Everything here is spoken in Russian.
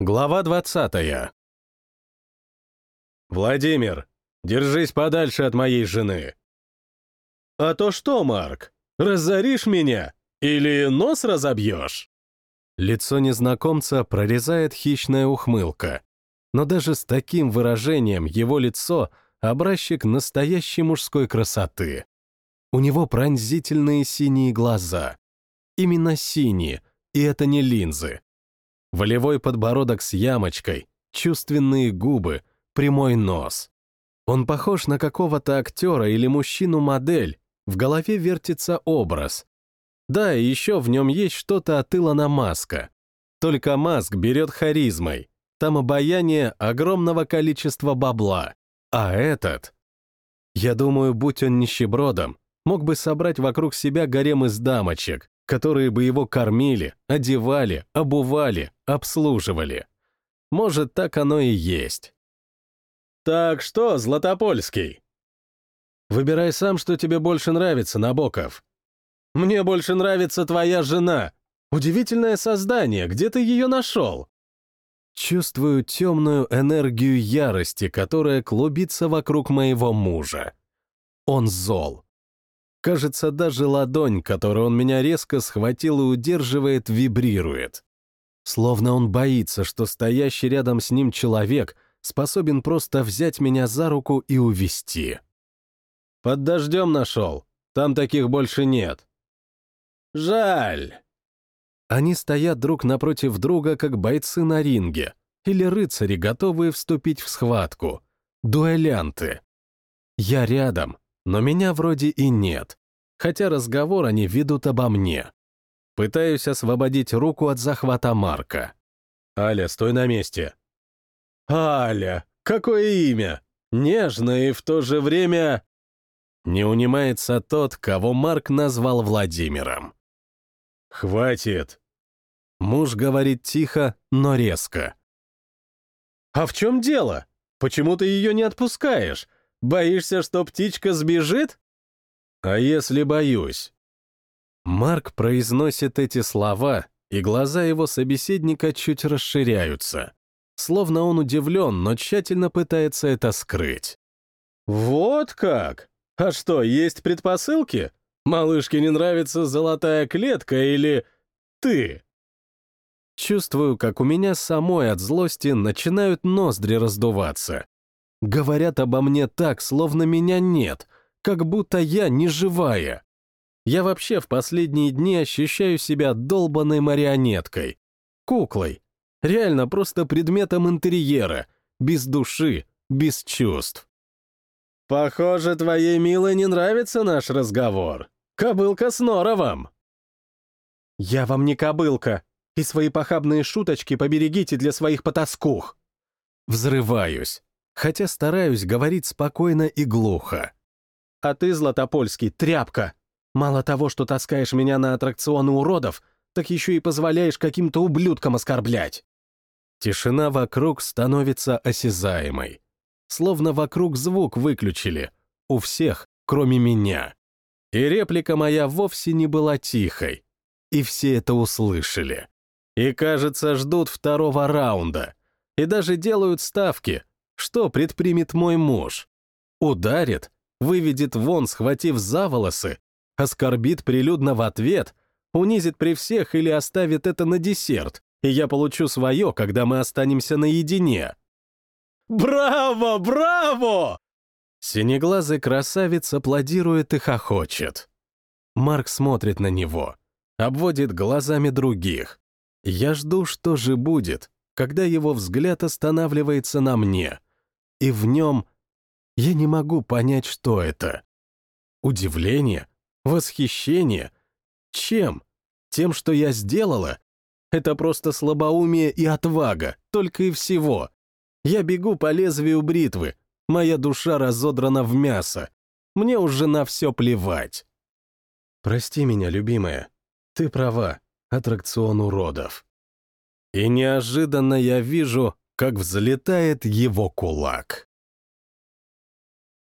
Глава 20. «Владимир, держись подальше от моей жены». «А то что, Марк, разоришь меня или нос разобьешь?» Лицо незнакомца прорезает хищная ухмылка. Но даже с таким выражением его лицо — образчик настоящей мужской красоты. У него пронзительные синие глаза. Именно синие, и это не линзы. Волевой подбородок с ямочкой, чувственные губы, прямой нос. Он похож на какого-то актера или мужчину-модель, в голове вертится образ. Да, и еще в нем есть что-то от Илона Маска. Только Маск берет харизмой. Там обаяние огромного количества бабла. А этот... Я думаю, будь он нищебродом, мог бы собрать вокруг себя гарем из дамочек, которые бы его кормили, одевали, обували, обслуживали. Может, так оно и есть. «Так что, Златопольский?» «Выбирай сам, что тебе больше нравится, Набоков». «Мне больше нравится твоя жена. Удивительное создание, где ты ее нашел?» Чувствую темную энергию ярости, которая клубится вокруг моего мужа. Он зол. Кажется, даже ладонь, которую он меня резко схватил и удерживает, вибрирует. Словно он боится, что стоящий рядом с ним человек способен просто взять меня за руку и увести. «Под дождем нашел. Там таких больше нет». «Жаль». Они стоят друг напротив друга, как бойцы на ринге, или рыцари, готовые вступить в схватку. Дуэлянты. Я рядом, но меня вроде и нет, хотя разговор они ведут обо мне. Пытаюсь освободить руку от захвата Марка. «Аля, стой на месте!» «Аля! Какое имя! Нежное и в то же время...» Не унимается тот, кого Марк назвал Владимиром. «Хватит!» Муж говорит тихо, но резко. «А в чем дело? Почему ты ее не отпускаешь? Боишься, что птичка сбежит? А если боюсь? Марк произносит эти слова, и глаза его собеседника чуть расширяются. Словно он удивлен, но тщательно пытается это скрыть. «Вот как? А что, есть предпосылки? Малышке не нравится золотая клетка или ты?» Чувствую, как у меня самой от злости начинают ноздри раздуваться. Говорят обо мне так, словно меня нет, как будто я не живая. Я вообще в последние дни ощущаю себя долбанной марионеткой, куклой, реально просто предметом интерьера, без души, без чувств. «Похоже, твоей милой не нравится наш разговор. Кобылка с норовом!» «Я вам не кобылка, и свои похабные шуточки поберегите для своих потаскух!» Взрываюсь хотя стараюсь говорить спокойно и глухо. «А ты, Златопольский, тряпка! Мало того, что таскаешь меня на аттракционы уродов, так еще и позволяешь каким-то ублюдкам оскорблять!» Тишина вокруг становится осязаемой. Словно вокруг звук выключили. У всех, кроме меня. И реплика моя вовсе не была тихой. И все это услышали. И, кажется, ждут второго раунда. И даже делают ставки, что предпримет мой муж? Ударит, выведет вон, схватив за волосы, оскорбит прилюдно в ответ, унизит при всех или оставит это на десерт, и я получу свое, когда мы останемся наедине. «Браво! Браво!» Синеглазый красавец аплодирует и хохочет. Марк смотрит на него, обводит глазами других. Я жду, что же будет, когда его взгляд останавливается на мне и в нем я не могу понять, что это. Удивление? Восхищение? Чем? Тем, что я сделала? Это просто слабоумие и отвага, только и всего. Я бегу по лезвию бритвы, моя душа разодрана в мясо. Мне уже на все плевать. Прости меня, любимая. Ты права, аттракцион уродов. И неожиданно я вижу, как взлетает его кулак.